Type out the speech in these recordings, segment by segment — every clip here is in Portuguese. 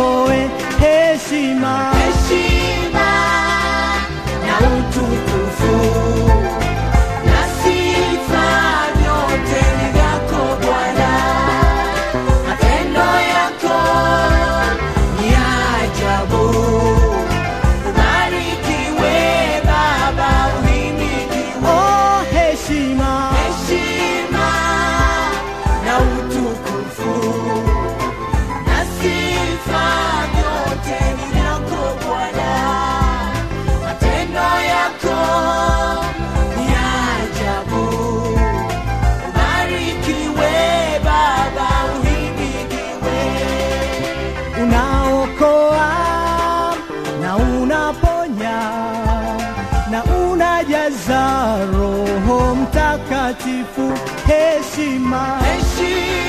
公園へしまう mtakatifu heshima, heshima.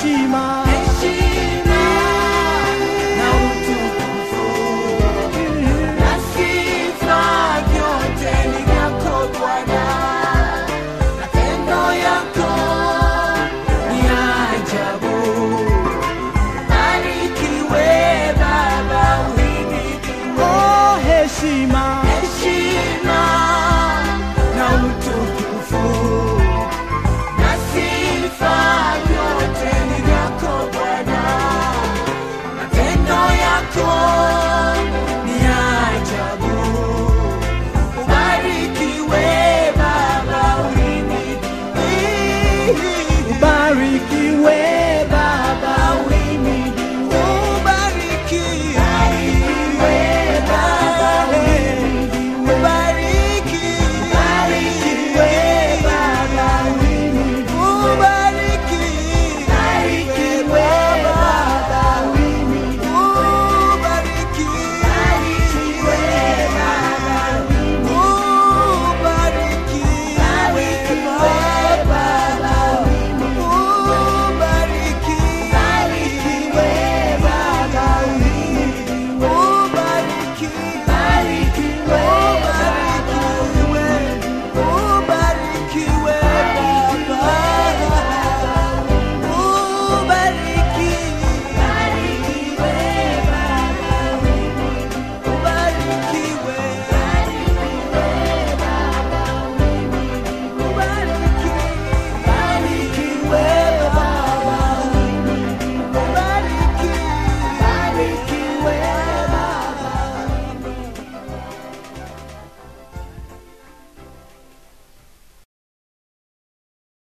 去吗？